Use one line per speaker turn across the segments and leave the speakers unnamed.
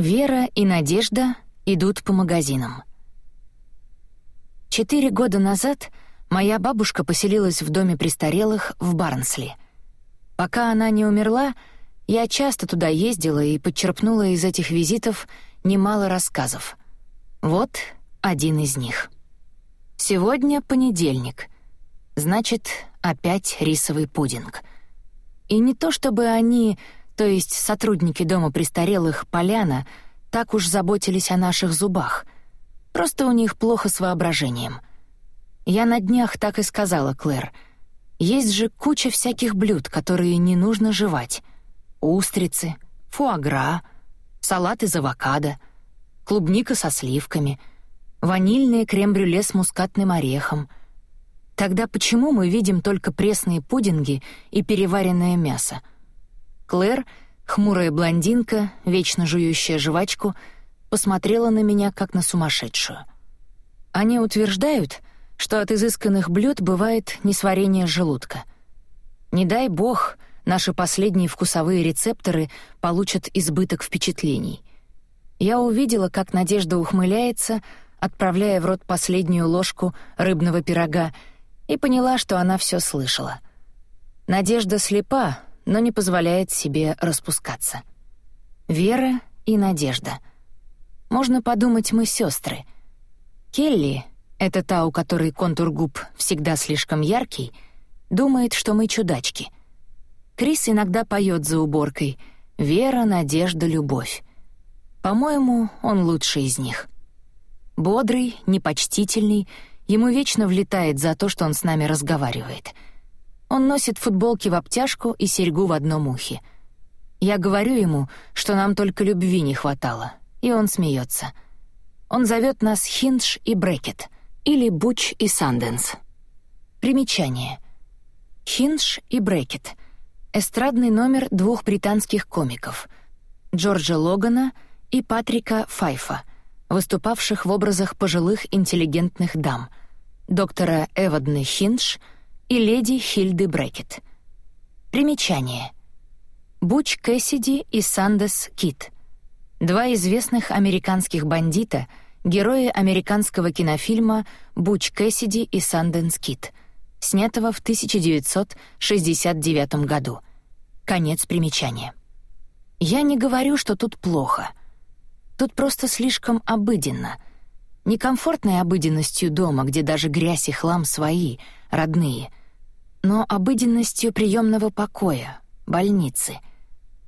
Вера и Надежда идут по магазинам. Четыре года назад моя бабушка поселилась в доме престарелых в Барнсли. Пока она не умерла, я часто туда ездила и подчерпнула из этих визитов немало рассказов. Вот один из них. Сегодня понедельник. Значит, опять рисовый пудинг. И не то чтобы они то есть сотрудники дома престарелых «Поляна» так уж заботились о наших зубах. Просто у них плохо с воображением. Я на днях так и сказала Клэр. Есть же куча всяких блюд, которые не нужно жевать. Устрицы, фуагра, салат из авокадо, клубника со сливками, ванильное крем-брюле с мускатным орехом. Тогда почему мы видим только пресные пудинги и переваренное мясо? Клэр, хмурая блондинка, вечно жующая жвачку, посмотрела на меня как на сумасшедшую. Они утверждают, что от изысканных блюд бывает несварение желудка. Не дай бог, наши последние вкусовые рецепторы получат избыток впечатлений. Я увидела, как Надежда ухмыляется, отправляя в рот последнюю ложку рыбного пирога, и поняла, что она все слышала. Надежда слепа, но не позволяет себе распускаться. Вера и надежда. Можно подумать, мы сестры. Келли, это та, у которой контур губ всегда слишком яркий, думает, что мы чудачки. Крис иногда поет за уборкой «Вера, надежда, любовь». По-моему, он лучший из них. Бодрый, непочтительный, ему вечно влетает за то, что он с нами разговаривает — он носит футболки в обтяжку и серьгу в одном ухе. Я говорю ему, что нам только любви не хватало, и он смеется. Он зовет нас Хиндж и Брекет, или Буч и Санденс. Примечание. Хиндж и Брекет — эстрадный номер двух британских комиков — Джорджа Логана и Патрика Файфа, выступавших в образах пожилых интеллигентных дам — доктора Эвадны Хиндж — и леди Хильды Брекет. Примечание. Буч Кэссиди и Сандес Кит. Два известных американских бандита, герои американского кинофильма «Буч Кэссиди и Санденс Кит», снятого в 1969 году. Конец примечания. Я не говорю, что тут плохо. Тут просто слишком обыденно. Некомфортной обыденностью дома, где даже грязь и хлам свои, родные — но обыденностью приемного покоя, больницы.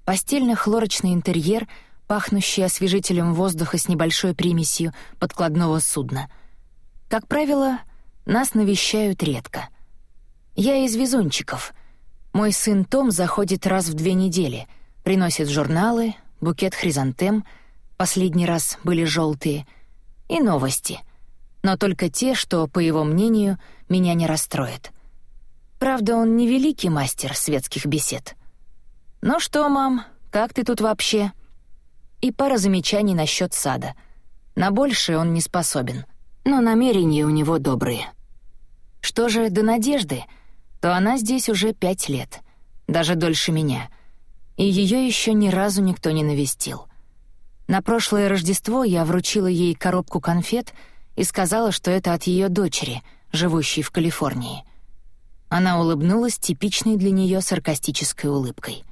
Постельно-хлорочный интерьер, пахнущий освежителем воздуха с небольшой примесью подкладного судна. Как правило, нас навещают редко. Я из везунчиков. Мой сын Том заходит раз в две недели, приносит журналы, букет хризантем, последний раз были желтые, и новости. Но только те, что, по его мнению, меня не расстроят — Правда, он не великий мастер светских бесед. «Ну что, мам, как ты тут вообще?» И пара замечаний насчет сада. На большее он не способен, но намерения у него добрые. Что же до Надежды, то она здесь уже пять лет, даже дольше меня, и ее еще ни разу никто не навестил. На прошлое Рождество я вручила ей коробку конфет и сказала, что это от ее дочери, живущей в Калифорнии — она улыбнулась типичной для нее саркастической улыбкой.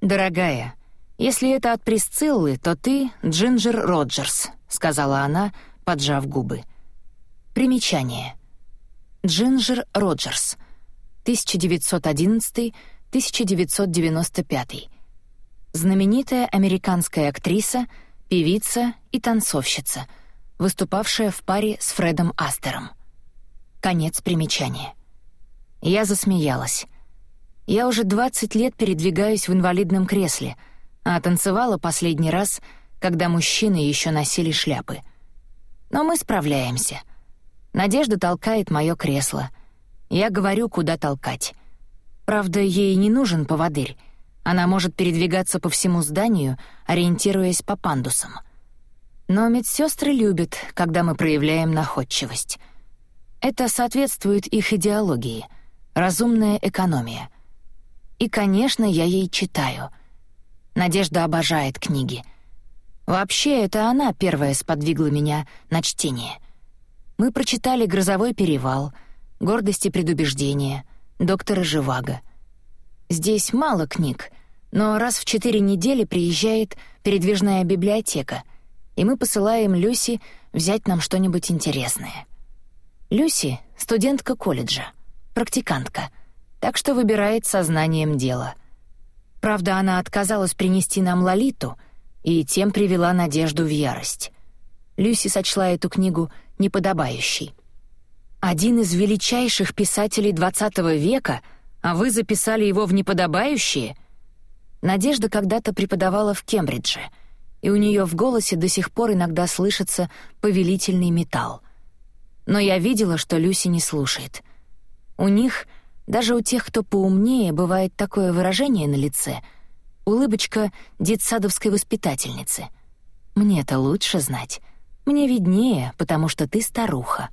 «Дорогая, если это от Присциллы, то ты Джинджер Роджерс», — сказала она, поджав губы. Примечание. Джинджер Роджерс, 1911-1995. Знаменитая американская актриса, певица и танцовщица, выступавшая в паре с Фредом Астером. Конец примечания. Я засмеялась. Я уже 20 лет передвигаюсь в инвалидном кресле, а танцевала последний раз, когда мужчины еще носили шляпы. Но мы справляемся. Надежда толкает мое кресло. Я говорю, куда толкать. Правда, ей не нужен поводырь. Она может передвигаться по всему зданию, ориентируясь по пандусам. Но медсестры любят, когда мы проявляем находчивость. Это соответствует их идеологии — разумная экономия. И, конечно, я ей читаю. Надежда обожает книги. Вообще, это она первая сподвигла меня на чтение. Мы прочитали «Грозовой перевал», «Гордость и предубеждение», «Доктора Живаго». Здесь мало книг, но раз в четыре недели приезжает передвижная библиотека, и мы посылаем Люси взять нам что-нибудь интересное. Люси — студентка колледжа, практикантка, так что выбирает сознанием дела. Правда, она отказалась принести нам Лолиту и тем привела Надежду в ярость. Люси сочла эту книгу неподобающей. Один из величайших писателей XX века, а вы записали его в неподобающие? Надежда когда-то преподавала в Кембридже, и у нее в голосе до сих пор иногда слышится повелительный металл — но я видела, что Люси не слушает. У них, даже у тех, кто поумнее, бывает такое выражение на лице — улыбочка детсадовской воспитательницы. Мне-то лучше знать. Мне виднее, потому что ты старуха.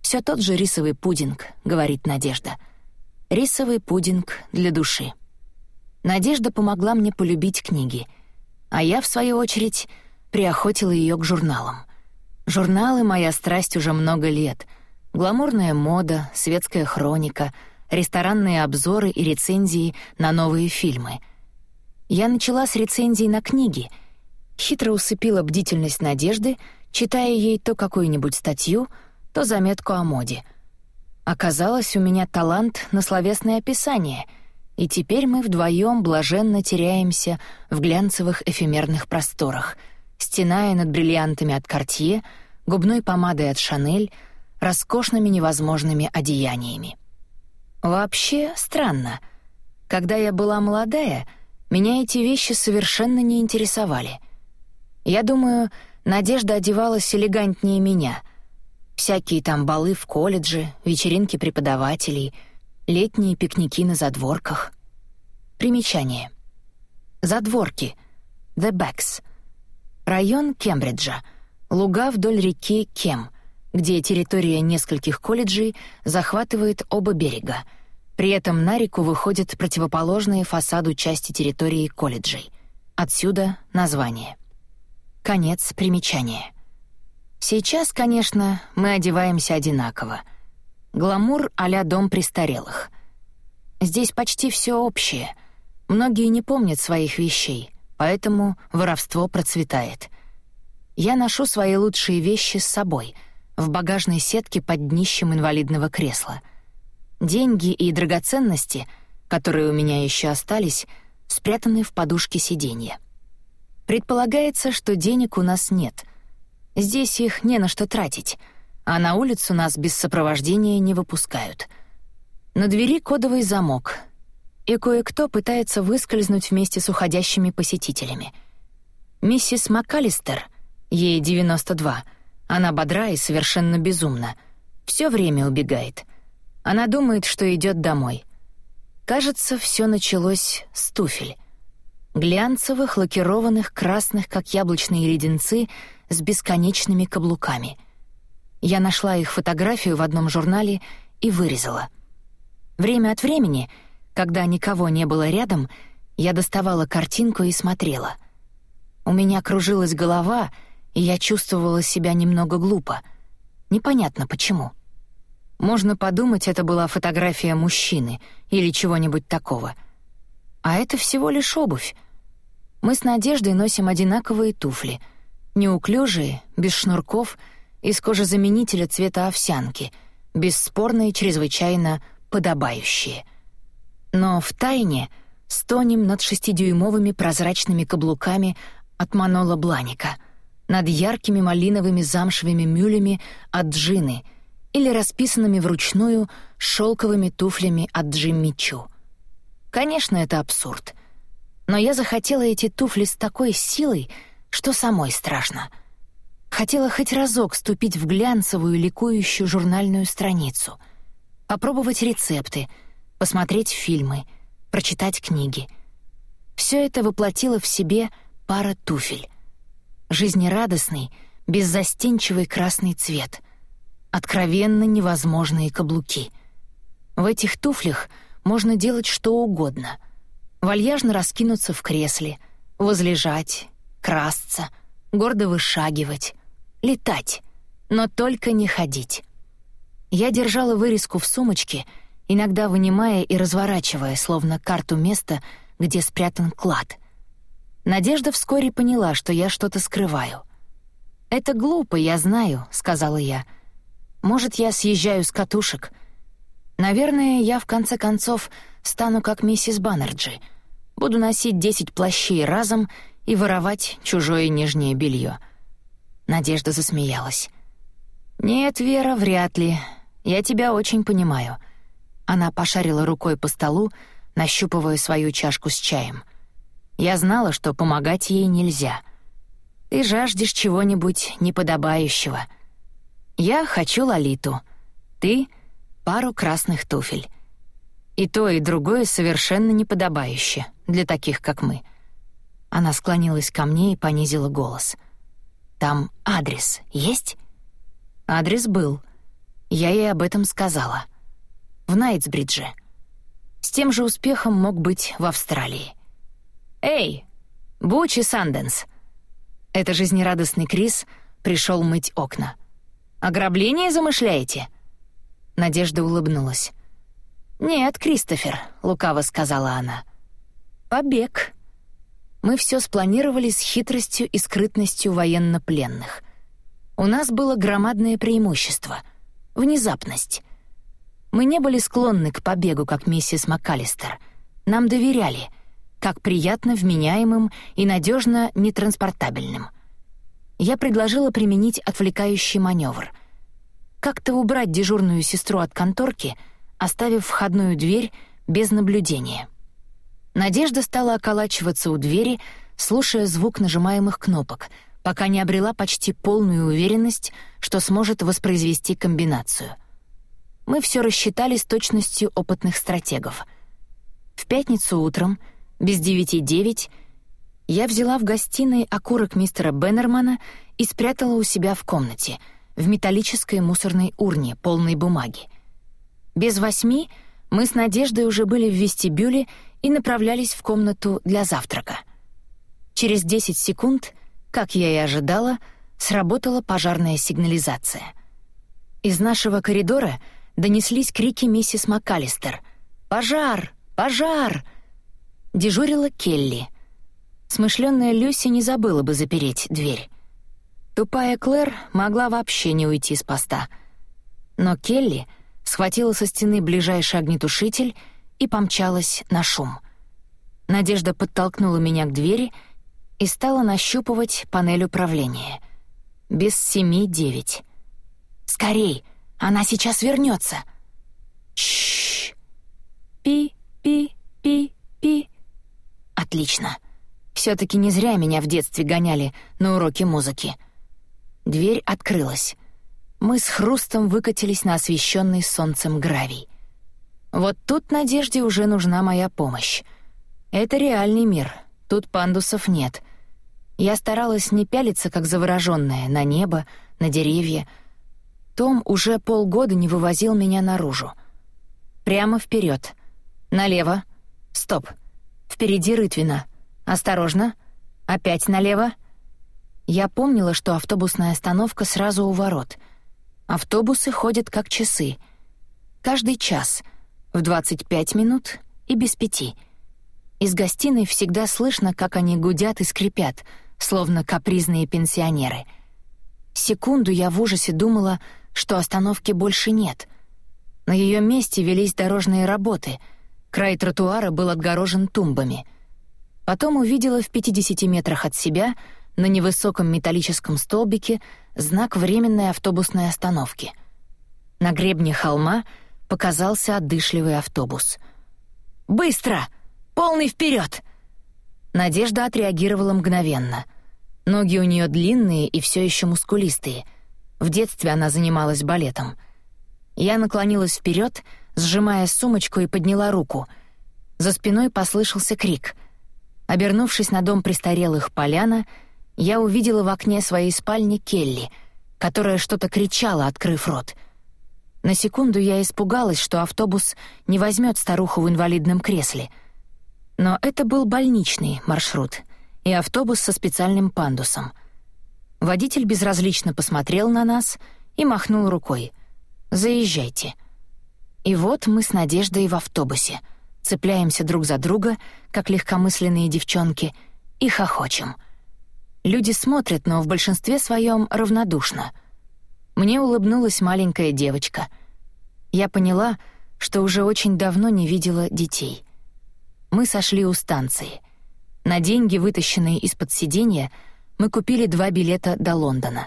Все тот же рисовый пудинг», — говорит Надежда. «Рисовый пудинг для души». Надежда помогла мне полюбить книги, а я, в свою очередь, приохотила ее к журналам — Журналы — моя страсть уже много лет. Гламурная мода, светская хроника, ресторанные обзоры и рецензии на новые фильмы. Я начала с рецензий на книги, хитро усыпила бдительность Надежды, читая ей то какую-нибудь статью, то заметку о моде. Оказалось, у меня талант на словесное описание, и теперь мы вдвоем блаженно теряемся в глянцевых эфемерных просторах — стеная над бриллиантами от Cartier, губной помадой от Chanel, роскошными невозможными одеяниями. Вообще странно. Когда я была молодая, меня эти вещи совершенно не интересовали. Я думаю, Надежда одевалась элегантнее меня. Всякие там балы в колледже, вечеринки преподавателей, летние пикники на задворках. Примечание. Задворки. The Backs — Район Кембриджа. Луга вдоль реки Кем, где территория нескольких колледжей захватывает оба берега. При этом на реку выходят противоположные фасаду части территории колледжей. Отсюда название. Конец примечания. Сейчас, конечно, мы одеваемся одинаково. Гламур а дом престарелых. Здесь почти все общее. Многие не помнят своих вещей — поэтому воровство процветает. Я ношу свои лучшие вещи с собой, в багажной сетке под днищем инвалидного кресла. Деньги и драгоценности, которые у меня еще остались, спрятаны в подушке сиденья. Предполагается, что денег у нас нет. Здесь их не на что тратить, а на улицу нас без сопровождения не выпускают. На двери кодовый замок, и кое-кто пытается выскользнуть вместе с уходящими посетителями. Миссис МакАлистер, ей 92, она бодра и совершенно безумна, все время убегает. Она думает, что идет домой. Кажется, все началось с туфель. Глянцевых, лакированных, красных, как яблочные леденцы, с бесконечными каблуками. Я нашла их фотографию в одном журнале и вырезала. Время от времени — когда никого не было рядом, я доставала картинку и смотрела. У меня кружилась голова, и я чувствовала себя немного глупо. Непонятно почему. Можно подумать, это была фотография мужчины или чего-нибудь такого. А это всего лишь обувь. Мы с Надеждой носим одинаковые туфли. Неуклюжие, без шнурков, из кожезаменителя цвета овсянки, бесспорно и чрезвычайно подобающие — но в тайне стонем над шестидюймовыми прозрачными каблуками от Манола Бланика, над яркими малиновыми замшевыми мюлями от Джины или расписанными вручную шелковыми туфлями от Джимми Чу. Конечно, это абсурд. Но я захотела эти туфли с такой силой, что самой страшно. Хотела хоть разок ступить в глянцевую ликующую журнальную страницу, попробовать рецепты — посмотреть фильмы, прочитать книги. Все это воплотило в себе пара туфель. Жизнерадостный, беззастенчивый красный цвет, откровенно невозможные каблуки. В этих туфлях можно делать что угодно. Вальяжно раскинуться в кресле, возлежать, красться, гордо вышагивать, летать, но только не ходить. Я держала вырезку в сумочке, иногда вынимая и разворачивая, словно карту места, где спрятан клад. Надежда вскоре поняла, что я что-то скрываю. «Это глупо, я знаю», — сказала я. «Может, я съезжаю с катушек. Наверное, я в конце концов стану как миссис Баннерджи. Буду носить десять плащей разом и воровать чужое нижнее белье. Надежда засмеялась. «Нет, Вера, вряд ли. Я тебя очень понимаю». Она пошарила рукой по столу, нащупывая свою чашку с чаем. Я знала, что помогать ей нельзя. Ты жаждешь чего-нибудь неподобающего. Я хочу Лолиту. Ты — пару красных туфель. И то, и другое совершенно неподобающе для таких, как мы. Она склонилась ко мне и понизила голос. «Там адрес есть?» Адрес был. Я ей об этом сказала. В Найтсбридже. С тем же успехом мог быть в Австралии. «Эй, Бучи Санденс!» Это жизнерадостный Крис пришел мыть окна. «Ограбление замышляете?» Надежда улыбнулась. «Нет, Кристофер», — лукаво сказала она. «Побег». Мы все спланировали с хитростью и скрытностью военнопленных. У нас было громадное преимущество — внезапность. Мы не были склонны к побегу, как миссис МакАлистер. Нам доверяли — как приятно вменяемым и надежно нетранспортабельным. Я предложила применить отвлекающий маневр. Как-то убрать дежурную сестру от конторки, оставив входную дверь без наблюдения. Надежда стала околачиваться у двери, слушая звук нажимаемых кнопок, пока не обрела почти полную уверенность, что сможет воспроизвести комбинацию. Мы все рассчитали с точностью опытных стратегов. В пятницу утром — без девяти девять я взяла в гостиной окурок мистера Беннермана и спрятала у себя в комнате, в металлической мусорной урне, полной бумаги. Без восьми мы с Надеждой уже были в вестибюле и направлялись в комнату для завтрака. Через десять секунд, как я и ожидала, сработала пожарная сигнализация. Из нашего коридора донеслись крики миссис МакАлистер. «Пожар! Пожар!» Дежурила Келли. Смышленная Люси не забыла бы запереть дверь. Тупая Клэр могла вообще не уйти с поста. Но Келли схватила со стены ближайший огнетушитель и помчалась на шум. Надежда подтолкнула меня к двери и стала нащупывать панель управления. Без семи девять. «Скорей! Она сейчас вернется. «Чш! Пи-пи-пи-пи!» Отлично. Все-таки не зря меня в детстве гоняли на уроки музыки. Дверь открылась. Мы с хрустом выкатились на освещенный солнцем гравий. Вот тут Надежде уже нужна моя помощь. Это реальный мир, тут пандусов нет. Я старалась не пялиться, как заворожённая, на небо, на деревья. Том уже полгода не вывозил меня наружу. Прямо вперед, Налево. Стоп. Впереди Рытвина. Осторожно. Опять налево. Я помнила, что автобусная остановка сразу у ворот. Автобусы ходят как часы. Каждый час. В 25 минут и без пяти. Из гостиной всегда слышно, как они гудят и скрипят, словно капризные пенсионеры. Секунду я в ужасе думала, что остановки больше нет. На ее месте велись дорожные работы — Край тротуара был отгорожен тумбами. Потом увидела в 50 метрах от себя на невысоком металлическом столбике знак временной автобусной остановки. На гребне холма показался отдышливый автобус. «Быстро! Полный вперед! Надежда отреагировала мгновенно. Ноги у нее длинные и все еще мускулистые. В детстве она занималась балетом. Я наклонилась вперед сжимая сумочку и подняла руку. За спиной послышался крик. Обернувшись на дом престарелых Поляна, я увидела в окне своей спальни Келли, которая что-то кричала, открыв рот. На секунду я испугалась, что автобус не возьмет старуху в инвалидном кресле. Но это был больничный маршрут, и автобус со специальным пандусом. Водитель безразлично посмотрел на нас и махнул рукой. «Заезжайте». И вот мы с Надеждой в автобусе, цепляемся друг за друга, как легкомысленные девчонки, и хохочем. Люди смотрят, но в большинстве своем равнодушно. Мне улыбнулась маленькая девочка. Я поняла, что уже очень давно не видела детей. Мы сошли у станции. На деньги, вытащенные из-под сиденья, мы купили два билета до Лондона.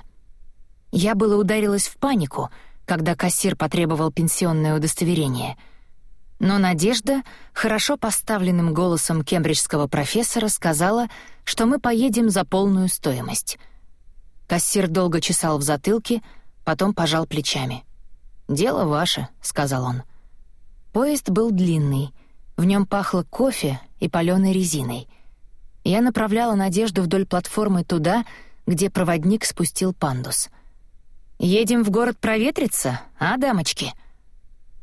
Я было ударилась в панику — когда кассир потребовал пенсионное удостоверение. Но Надежда хорошо поставленным голосом кембриджского профессора сказала, что мы поедем за полную стоимость. Кассир долго чесал в затылке, потом пожал плечами. «Дело ваше», — сказал он. Поезд был длинный, в нем пахло кофе и палёной резиной. Я направляла Надежду вдоль платформы туда, где проводник спустил пандус — «Едем в город проветриться, а, дамочки?»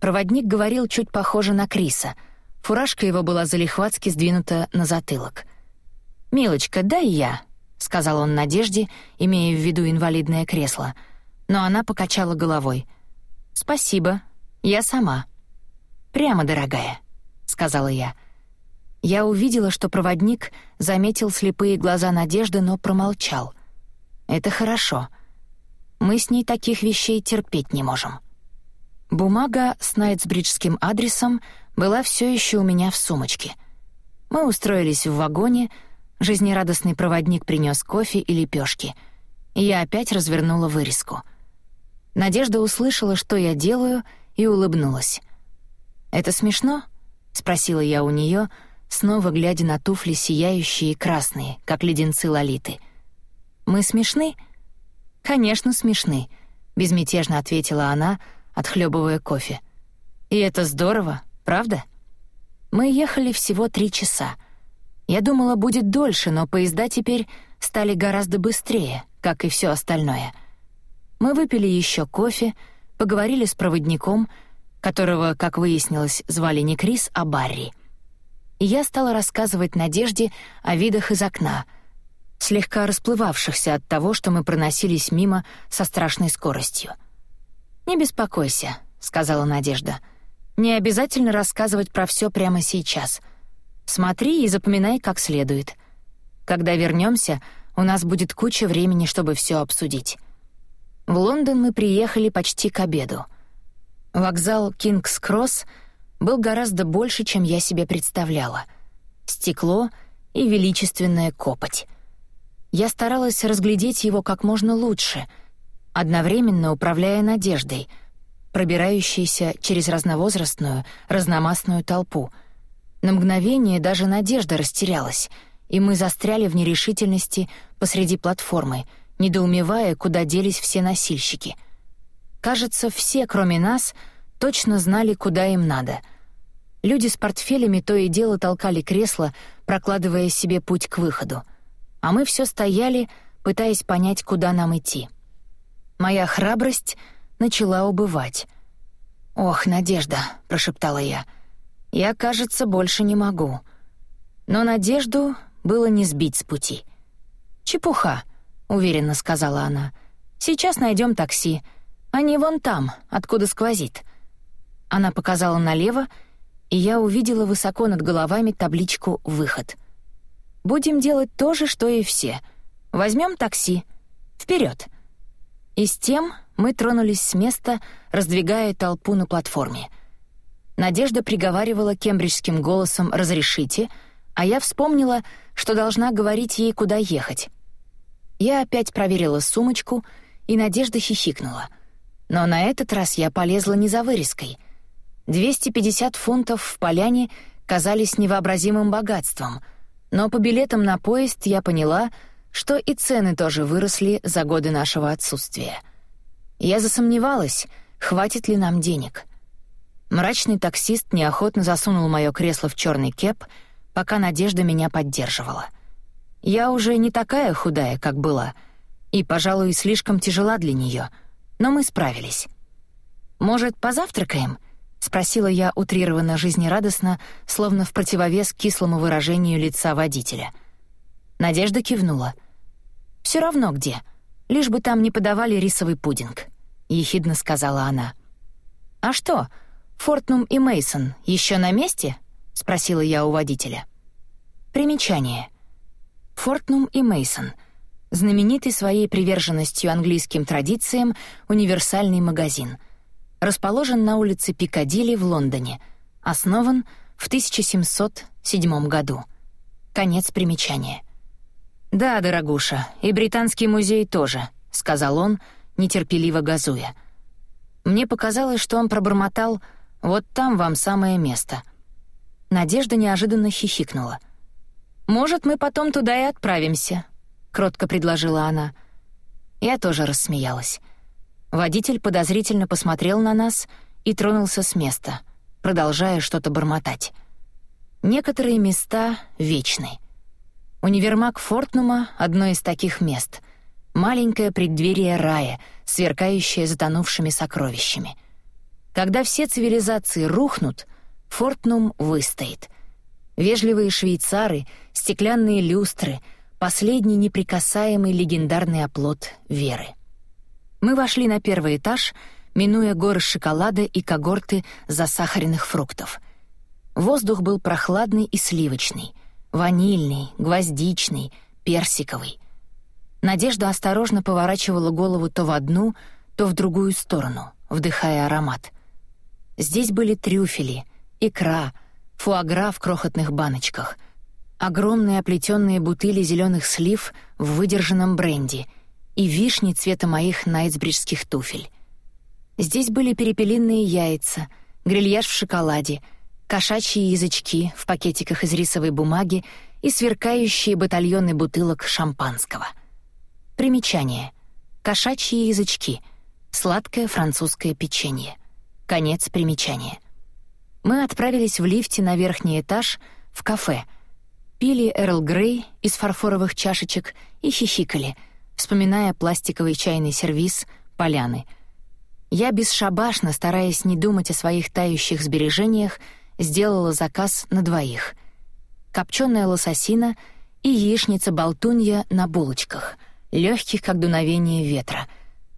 Проводник говорил чуть похоже на Криса. Фуражка его была залихватски сдвинута на затылок. «Милочка, дай я», — сказал он Надежде, имея в виду инвалидное кресло. Но она покачала головой. «Спасибо, я сама». «Прямо, дорогая», — сказала я. Я увидела, что проводник заметил слепые глаза Надежды, но промолчал. «Это хорошо». Мы с ней таких вещей терпеть не можем. Бумага с Найтсбриджским адресом была все еще у меня в сумочке. Мы устроились в вагоне, жизнерадостный проводник принес кофе и лепешки, и я опять развернула вырезку. Надежда услышала, что я делаю, и улыбнулась. «Это смешно?» — спросила я у нее, снова глядя на туфли сияющие красные, как леденцы Лолиты. «Мы смешны?» «Конечно, смешны», — безмятежно ответила она, отхлебывая кофе. «И это здорово, правда?» Мы ехали всего три часа. Я думала, будет дольше, но поезда теперь стали гораздо быстрее, как и все остальное. Мы выпили еще кофе, поговорили с проводником, которого, как выяснилось, звали не Крис, а Барри. И я стала рассказывать Надежде о видах из окна — слегка расплывавшихся от того, что мы проносились мимо со страшной скоростью. «Не беспокойся», — сказала Надежда. «Не обязательно рассказывать про все прямо сейчас. Смотри и запоминай как следует. Когда вернемся, у нас будет куча времени, чтобы все обсудить». В Лондон мы приехали почти к обеду. Вокзал Кингс-Кросс был гораздо больше, чем я себе представляла. Стекло и величественная копоть. Я старалась разглядеть его как можно лучше, одновременно управляя надеждой, пробирающейся через разновозрастную, разномастную толпу. На мгновение даже надежда растерялась, и мы застряли в нерешительности посреди платформы, недоумевая, куда делись все носильщики. Кажется, все, кроме нас, точно знали, куда им надо. Люди с портфелями то и дело толкали кресло, прокладывая себе путь к выходу — а мы все стояли, пытаясь понять, куда нам идти. Моя храбрость начала убывать. «Ох, Надежда», — прошептала я, — «я, кажется, больше не могу». Но Надежду было не сбить с пути. «Чепуха», — уверенно сказала она. «Сейчас найдем такси. Они вон там, откуда сквозит». Она показала налево, и я увидела высоко над головами табличку «Выход». Будем делать то же, что и все. Возьмем такси. Вперед. И с тем мы тронулись с места, раздвигая толпу на платформе. Надежда приговаривала кембриджским голосом «разрешите», а я вспомнила, что должна говорить ей, куда ехать. Я опять проверила сумочку, и Надежда хихикнула. Но на этот раз я полезла не за вырезкой. 250 фунтов в поляне казались невообразимым богатством — но по билетам на поезд я поняла, что и цены тоже выросли за годы нашего отсутствия. Я засомневалась, хватит ли нам денег. Мрачный таксист неохотно засунул мое кресло в черный кеп, пока Надежда меня поддерживала. Я уже не такая худая, как была, и, пожалуй, слишком тяжела для нее, но мы справились. «Может, позавтракаем?» — спросила я утрированно жизнерадостно, словно в противовес кислому выражению лица водителя. Надежда кивнула. Все равно где, лишь бы там не подавали рисовый пудинг», — ехидно сказала она. «А что, Фортнум и Мейсон еще на месте?» — спросила я у водителя. Примечание. Фортнум и Мейсон — знаменитый своей приверженностью английским традициям универсальный магазин. Расположен на улице Пикадилли в Лондоне. Основан в 1707 году. Конец примечания. «Да, дорогуша, и Британский музей тоже», — сказал он, нетерпеливо газуя. Мне показалось, что он пробормотал «Вот там вам самое место». Надежда неожиданно хихикнула. «Может, мы потом туда и отправимся», — кротко предложила она. Я тоже рассмеялась. Водитель подозрительно посмотрел на нас и тронулся с места, продолжая что-то бормотать. Некоторые места вечны — Универмаг Фортнума — одно из таких мест. Маленькое преддверие рая, сверкающее затонувшими сокровищами. Когда все цивилизации рухнут, Фортнум выстоит. Вежливые швейцары, стеклянные люстры — последний неприкасаемый легендарный оплот веры. Мы вошли на первый этаж, минуя горы шоколада и когорты засахаренных фруктов. Воздух был прохладный и сливочный — Ванильный, гвоздичный, персиковый. Надежда осторожно поворачивала голову то в одну, то в другую сторону, вдыхая аромат. Здесь были трюфели, икра, фуагра в крохотных баночках, огромные оплетенные бутыли зеленых слив в выдержанном бренди и вишни цвета моих найтсбриджских туфель. Здесь были перепелиные яйца, грильяж в шоколаде — кошачьи язычки в пакетиках из рисовой бумаги и сверкающие батальоны бутылок шампанского. Примечание. Кошачьи язычки. Сладкое французское печенье. Конец примечания. Мы отправились в лифте на верхний этаж в кафе. Пили Эрл Грей из фарфоровых чашечек и хихикали, вспоминая пластиковый чайный сервиз «Поляны». Я бесшабашно, стараясь не думать о своих тающих сбережениях, сделала заказ на двоих. Копченая лососина и яичница-болтунья на булочках, легких как дуновение ветра,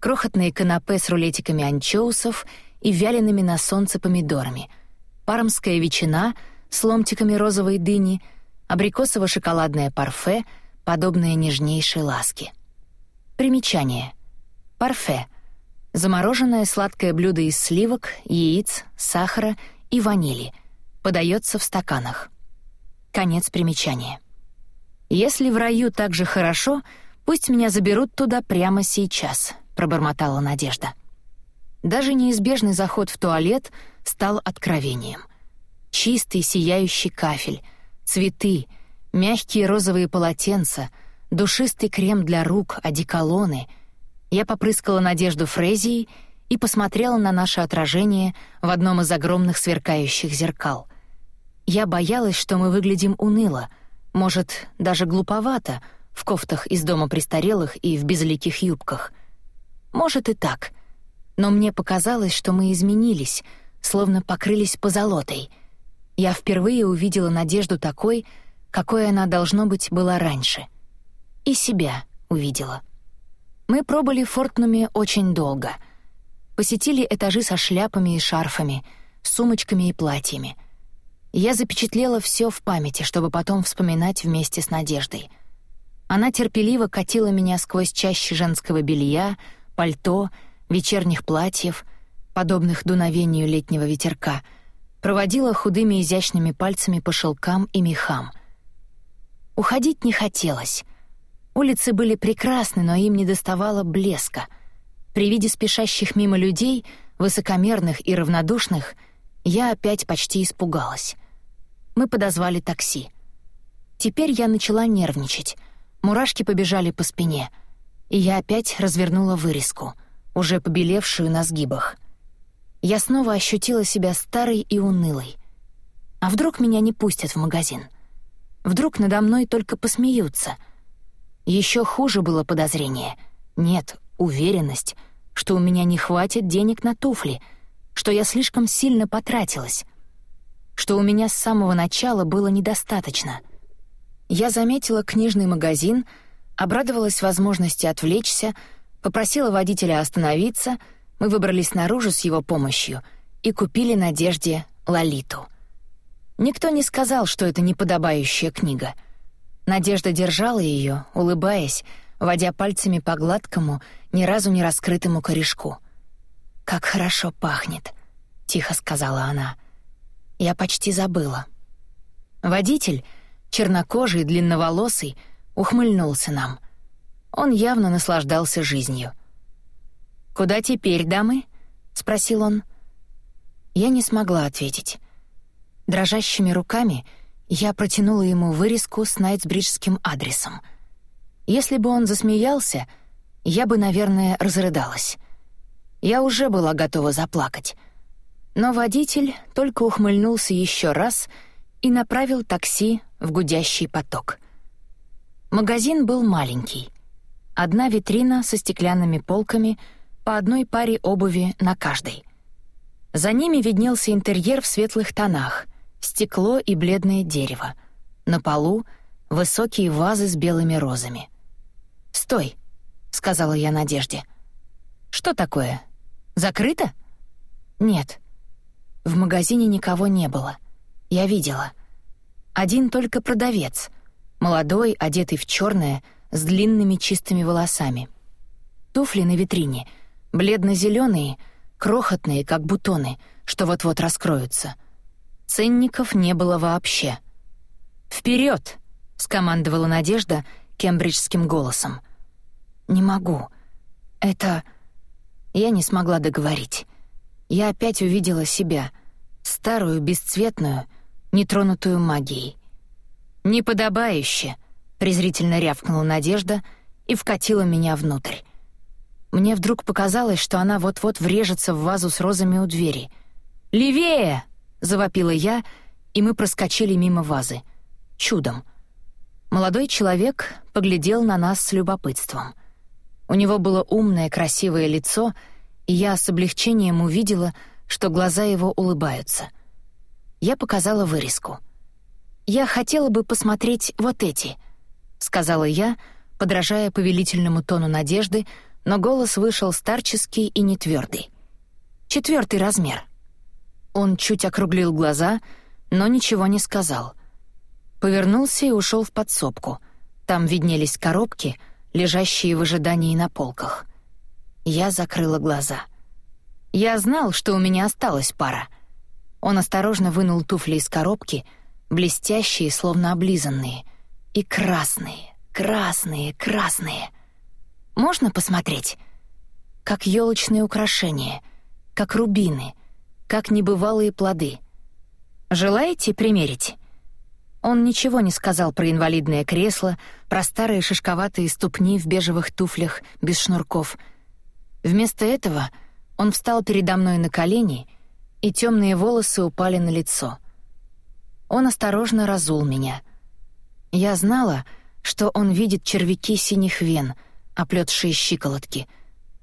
крохотные канапе с рулетиками анчоусов и вялеными на солнце помидорами, пармская ветчина с ломтиками розовой дыни, абрикосово-шоколадное парфе, подобное нежнейшей ласке. Примечание. Парфе — замороженное сладкое блюдо из сливок, яиц, сахара и ванили — подается в стаканах. Конец примечания. «Если в раю так же хорошо, пусть меня заберут туда прямо сейчас», — пробормотала Надежда. Даже неизбежный заход в туалет стал откровением. Чистый сияющий кафель, цветы, мягкие розовые полотенца, душистый крем для рук, одеколоны. Я попрыскала Надежду фрезией и посмотрела на наше отражение в одном из огромных сверкающих зеркал. Я боялась, что мы выглядим уныло, может, даже глуповато, в кофтах из дома престарелых и в безликих юбках. Может и так. Но мне показалось, что мы изменились, словно покрылись позолотой. Я впервые увидела Надежду такой, какой она, должно быть, была раньше. И себя увидела. Мы пробыли в Фортнуме очень долго. Посетили этажи со шляпами и шарфами, сумочками и платьями — я запечатлела все в памяти, чтобы потом вспоминать вместе с Надеждой. Она терпеливо катила меня сквозь чаще женского белья, пальто, вечерних платьев, подобных дуновению летнего ветерка, проводила худыми изящными пальцами по шелкам и мехам. Уходить не хотелось. Улицы были прекрасны, но им не доставало блеска. При виде спешащих мимо людей, высокомерных и равнодушных — я опять почти испугалась. Мы подозвали такси. Теперь я начала нервничать. Мурашки побежали по спине. И я опять развернула вырезку, уже побелевшую на сгибах. Я снова ощутила себя старой и унылой. А вдруг меня не пустят в магазин? Вдруг надо мной только посмеются? Еще хуже было подозрение. Нет, уверенность, что у меня не хватит денег на туфли — что я слишком сильно потратилась, что у меня с самого начала было недостаточно. Я заметила книжный магазин, обрадовалась возможности отвлечься, попросила водителя остановиться, мы выбрались наружу с его помощью и купили Надежде «Лолиту». Никто не сказал, что это неподобающая книга. Надежда держала ее, улыбаясь, водя пальцами по гладкому, ни разу не раскрытому корешку. «Как хорошо пахнет», — тихо сказала она. Я почти забыла. Водитель, чернокожий, длинноволосый, ухмыльнулся нам. Он явно наслаждался жизнью. «Куда теперь, дамы?» — спросил он. Я не смогла ответить. Дрожащими руками я протянула ему вырезку с найтсбриджским адресом. Если бы он засмеялся, я бы, наверное, разрыдалась. Я уже была готова заплакать. Но водитель только ухмыльнулся еще раз и направил такси в гудящий поток. Магазин был маленький. Одна витрина со стеклянными полками, по одной паре обуви на каждой. За ними виднелся интерьер в светлых тонах, стекло и бледное дерево. На полу — высокие вазы с белыми розами. «Стой!» — сказала я Надежде. «Что такое? Закрыто?» «Нет». В магазине никого не было. Я видела. Один только продавец, молодой, одетый в черное, с длинными чистыми волосами. Туфли на витрине, бледно-зеленые, крохотные, как бутоны, что вот-вот раскроются. Ценников не было вообще. Вперед! скомандовала Надежда кембриджским голосом. «Не могу. Это...» Я не смогла договорить. Я опять увидела себя, старую, бесцветную, нетронутую магией. «Неподобающе!» — презрительно рявкнула Надежда и вкатила меня внутрь. Мне вдруг показалось, что она вот-вот врежется в вазу с розами у двери. «Левее!» — завопила я, и мы проскочили мимо вазы. Чудом. Молодой человек поглядел на нас с любопытством — у него было умное, красивое лицо, и я с облегчением увидела, что глаза его улыбаются. Я показала вырезку. «Я хотела бы посмотреть вот эти», — сказала я, подражая повелительному тону надежды, но голос вышел старческий и нетвёрдый. Четвертый размер». Он чуть округлил глаза, но ничего не сказал. Повернулся и ушел в подсобку. Там виднелись коробки — лежащие в ожидании на полках. Я закрыла глаза. Я знал, что у меня осталась пара. Он осторожно вынул туфли из коробки, блестящие, словно облизанные, и красные, красные, красные. Можно посмотреть? Как елочные украшения, как рубины, как небывалые плоды. Желаете примерить? Он ничего не сказал про инвалидное кресло, про старые шишковатые ступни в бежевых туфлях без шнурков. Вместо этого он встал передо мной на колени, и темные волосы упали на лицо. Он осторожно разул меня. Я знала, что он видит червяки синих вен, оплетшие щиколотки,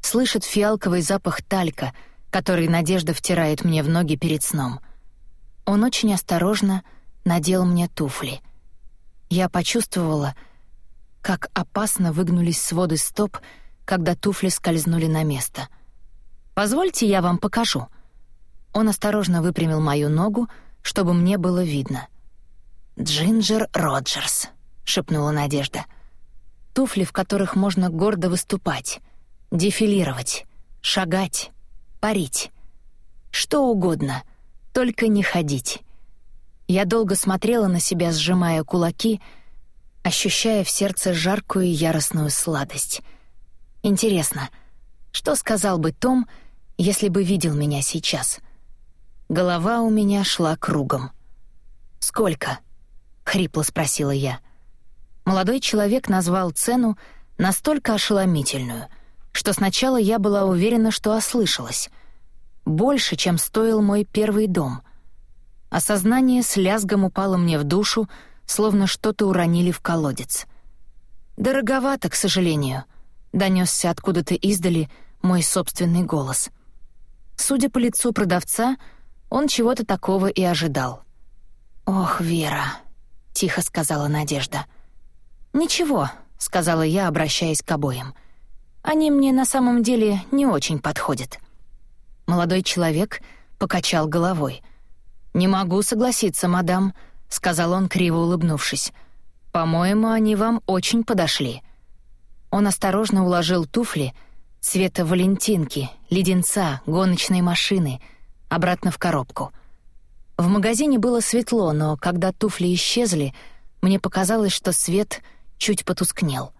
слышит фиалковый запах талька, который Надежда втирает мне в ноги перед сном. Он очень осторожно надел мне туфли. Я почувствовала, как опасно выгнулись своды стоп, когда туфли скользнули на место. «Позвольте, я вам покажу». Он осторожно выпрямил мою ногу, чтобы мне было видно. «Джинджер Роджерс», — шепнула Надежда. «Туфли, в которых можно гордо выступать, дефилировать, шагать, парить. Что угодно, только не ходить». Я долго смотрела на себя, сжимая кулаки, ощущая в сердце жаркую яростную сладость. Интересно, что сказал бы Том, если бы видел меня сейчас? Голова у меня шла кругом. «Сколько?» — хрипло спросила я. Молодой человек назвал цену настолько ошеломительную, что сначала я была уверена, что ослышалась. Больше, чем стоил мой первый дом — Осознание с лязгом упало мне в душу, словно что-то уронили в колодец. «Дороговато, к сожалению», — донесся откуда-то издали мой собственный голос. Судя по лицу продавца, он чего-то такого и ожидал. «Ох, Вера, тихо сказала Надежда. «Ничего», — сказала я, обращаясь к обоим. «Они мне на самом деле не очень подходят». Молодой человек покачал головой. «Не могу согласиться, мадам», — сказал он, криво улыбнувшись. «По-моему, они вам очень подошли». Он осторожно уложил туфли цвета валентинки, леденца, гоночной машины обратно в коробку. В магазине было светло, но когда туфли исчезли, мне показалось, что свет чуть потускнел.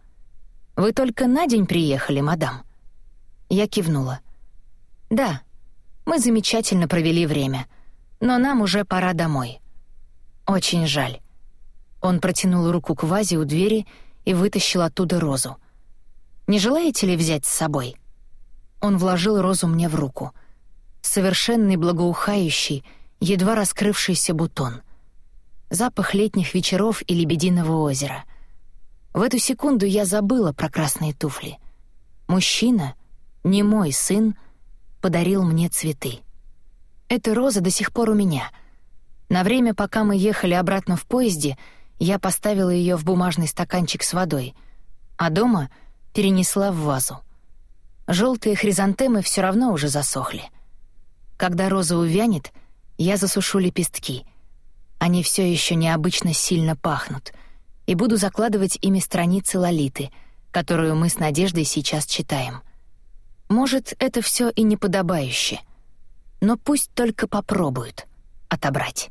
«Вы только на день приехали, мадам?» Я кивнула. «Да, мы замечательно провели время, но нам уже пора домой». «Очень жаль». Он протянул руку к вазе у двери и вытащил оттуда розу. Не желаете ли взять с собой?» Он вложил розу мне в руку. Совершенный благоухающий, едва раскрывшийся бутон. Запах летних вечеров и лебединого озера. В эту секунду я забыла про красные туфли. Мужчина, не мой сын, подарил мне цветы. Эта роза до сих пор у меня. На время, пока мы ехали обратно в поезде, я поставила ее в бумажный стаканчик с водой, а дома — перенесла в вазу. Желтые хризантемы все равно уже засохли. Когда роза увянет, я засушу лепестки. Они все еще необычно сильно пахнут, и буду закладывать ими страницы Лолиты, которую мы с Надеждой сейчас читаем. Может, это все и неподобающе, но пусть только попробуют отобрать.